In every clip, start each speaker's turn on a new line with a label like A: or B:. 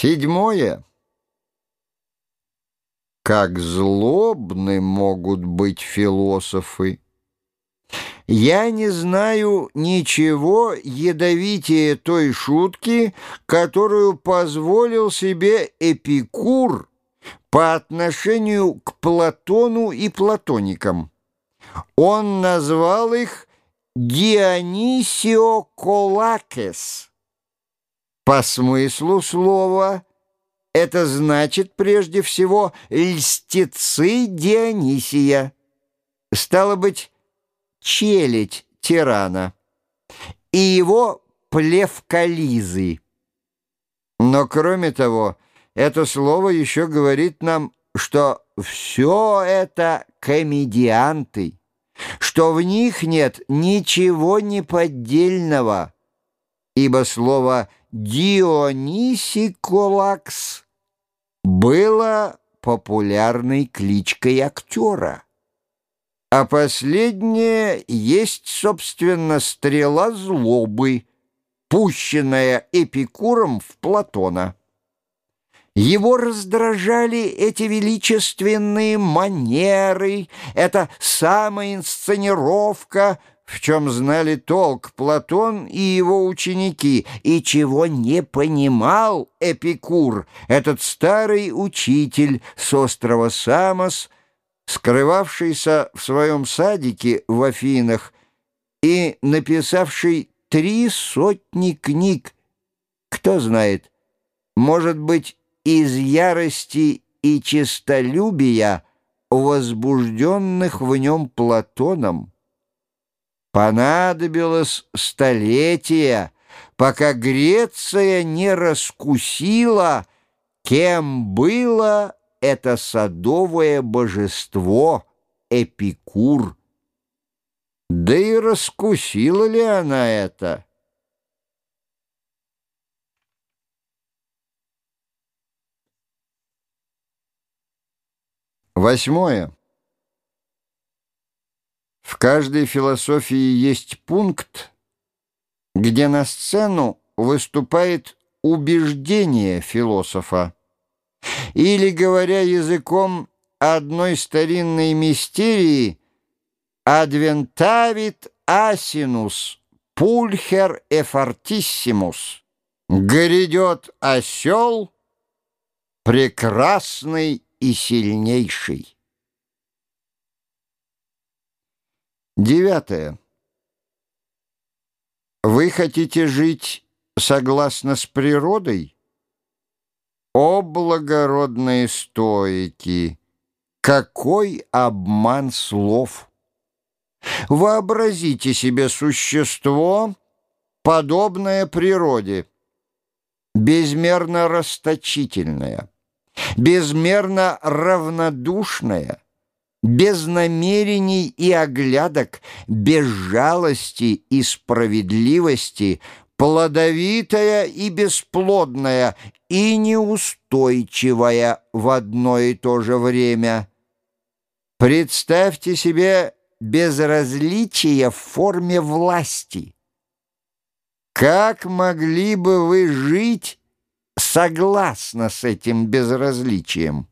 A: Седьмое. Как злобны могут быть философы. Я не знаю ничего ядовитее той шутки, которую позволил себе Эпикур по отношению к Платону и платоникам. Он назвал их Дионисио Колакес. По смыслу слова это значит прежде всего льстецы Дионисия. Стало быть, челядь тирана и его плевкализы. Но кроме того, это слово еще говорит нам, что все это комедианты, что в них нет ничего неподдельного, ибо слово Дионисиколакс было популярной кличкой актера. А последнее есть, собственно, стрела злобы, пущенная Эпикуром в Платона. Его раздражали эти величественные манеры, эта самоинсценировка, в чем знали толк Платон и его ученики, и чего не понимал Эпикур, этот старый учитель с острова Самос, скрывавшийся в своем садике в Афинах и написавший три сотни книг. Кто знает, может быть, из ярости и честолюбия, возбужденных в нем Платоном. Понадобилось столетия, пока Греция не раскусила, кем было это садовое божество Эпикур. Да и раскусила ли она это? Восьмое. В каждой философии есть пункт, где на сцену выступает убеждение философа. Или, говоря языком одной старинной мистерии, «Адвентавит асинус пульхер эфортиссимус» «Грядет осел, прекрасный и сильнейший». Девятое. Вы хотите жить согласно с природой? О, благородные стоики! Какой обман слов! Вообразите себе существо, подобное природе, безмерно расточительное, безмерно равнодушное, без намерений и оглядок, без жалости и справедливости, плодовитая и бесплодная, и неустойчивая в одно и то же время. Представьте себе безразличие в форме власти. Как могли бы вы жить согласно с этим безразличием?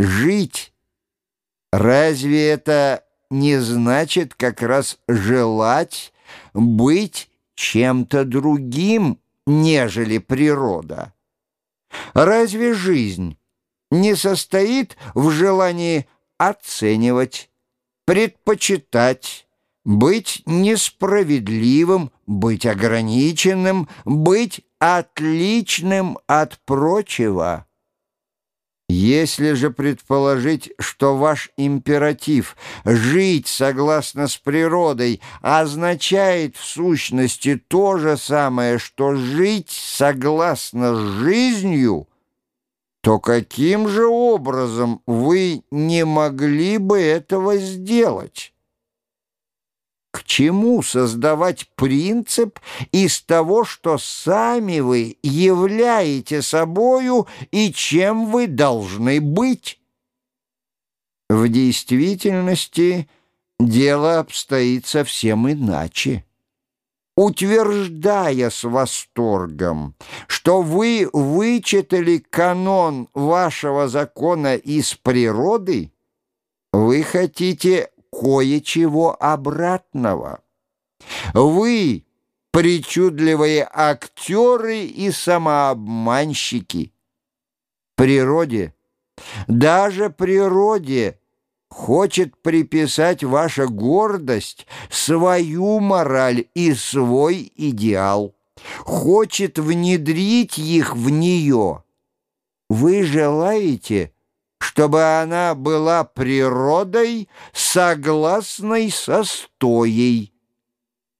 A: Жить, разве это не значит как раз желать быть чем-то другим, нежели природа. Разве жизнь не состоит в желании оценивать, предпочитать, быть несправедливым, быть ограниченным, быть отличным от прочего? Если же предположить, что ваш императив «жить согласно с природой» означает в сущности то же самое, что «жить согласно с жизнью», то каким же образом вы не могли бы этого сделать? К чему создавать принцип из того, что сами вы являете собою и чем вы должны быть? В действительности дело обстоит совсем иначе. утверждая с восторгом, что вы вычитали канон вашего закона из природы, вы хотите кое-чего обратного. Вы причудливые актеры и самообманщики. Природе, даже природе хочет приписать ваша гордость свою мораль и свой идеал, хочет внедрить их в нее. Вы желаете, чтобы она была природой, согласной со стоей,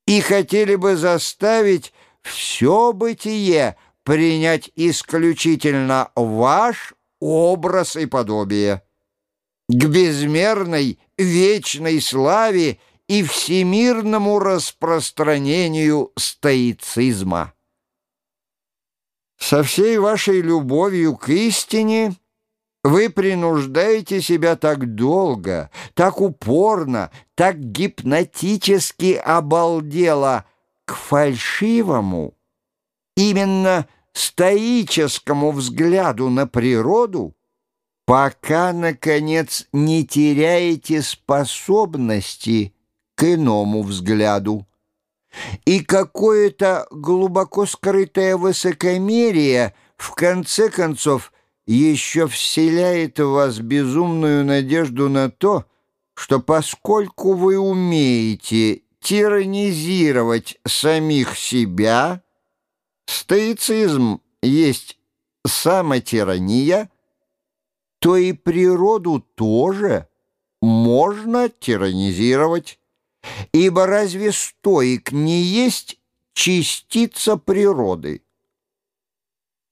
A: и хотели бы заставить все бытие принять исключительно ваш образ и подобие к безмерной вечной славе и всемирному распространению стоицизма. Со всей вашей любовью к истине вы принуждаете себя так долго, так упорно, так гипнотически обалдело к фальшивому, именно стоическому взгляду на природу, пока, наконец, не теряете способности к иному взгляду. И какое-то глубоко скрытое высокомерие, в конце концов, еще вселяет в вас безумную надежду на то, что поскольку вы умеете тиранизировать самих себя, стоицизм есть самотирания — то и природу тоже можно тиранизировать. Ибо разве стоик не есть частица природы?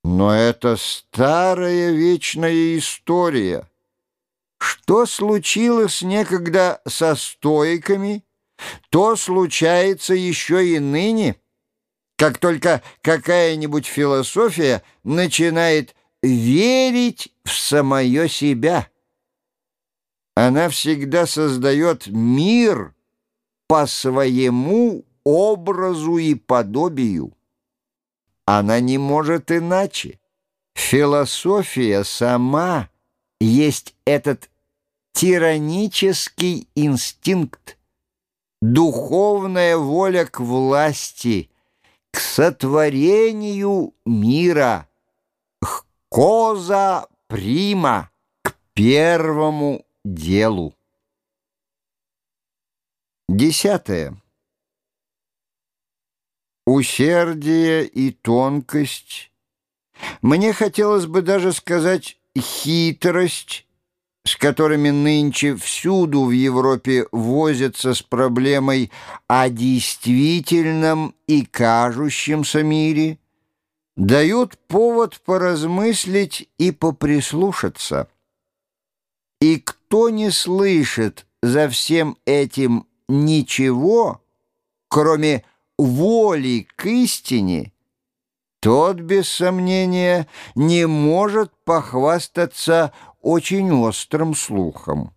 A: Но это старая вечная история. Что случилось некогда со стоиками, то случается еще и ныне. Как только какая-нибудь философия начинает верить в самое себя. Она всегда создает мир по своему образу и подобию. Она не может иначе. Философия сама есть этот тиранический инстинкт, духовная воля к власти, к сотворению мира — Коза прима к первому делу. Десятое. Усердие и тонкость, мне хотелось бы даже сказать хитрость, с которыми нынче всюду в Европе возятся с проблемой о действительном и кажущемся мире — дают повод поразмыслить и поприслушаться. И кто не слышит за всем этим ничего, кроме воли к истине, тот, без сомнения, не может похвастаться очень острым слухом.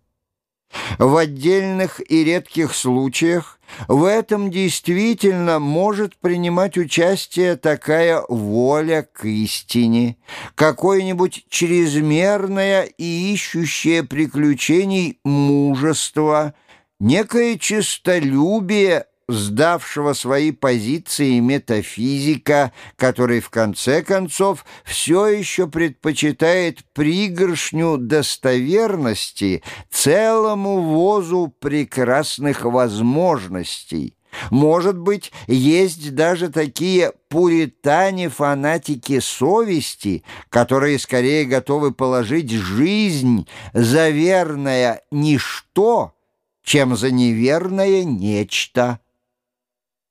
A: В отдельных и редких случаях в этом действительно может принимать участие такая воля к истине, какое-нибудь чрезмерное и ищущее приключений мужество, некое честолюбие сдавшего свои позиции метафизика, который в конце концов все еще предпочитает пригоршню достоверности целому возу прекрасных возможностей. Может быть, есть даже такие пуритане-фанатики совести, которые скорее готовы положить жизнь за верное ничто, чем за неверное нечто.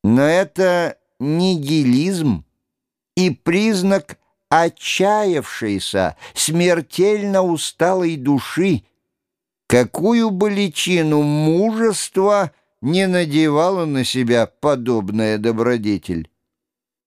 A: Но это нигилизм и признак отчаявшейся, смертельно усталой души, какую бы личину мужества не надевала на себя подобная добродетель.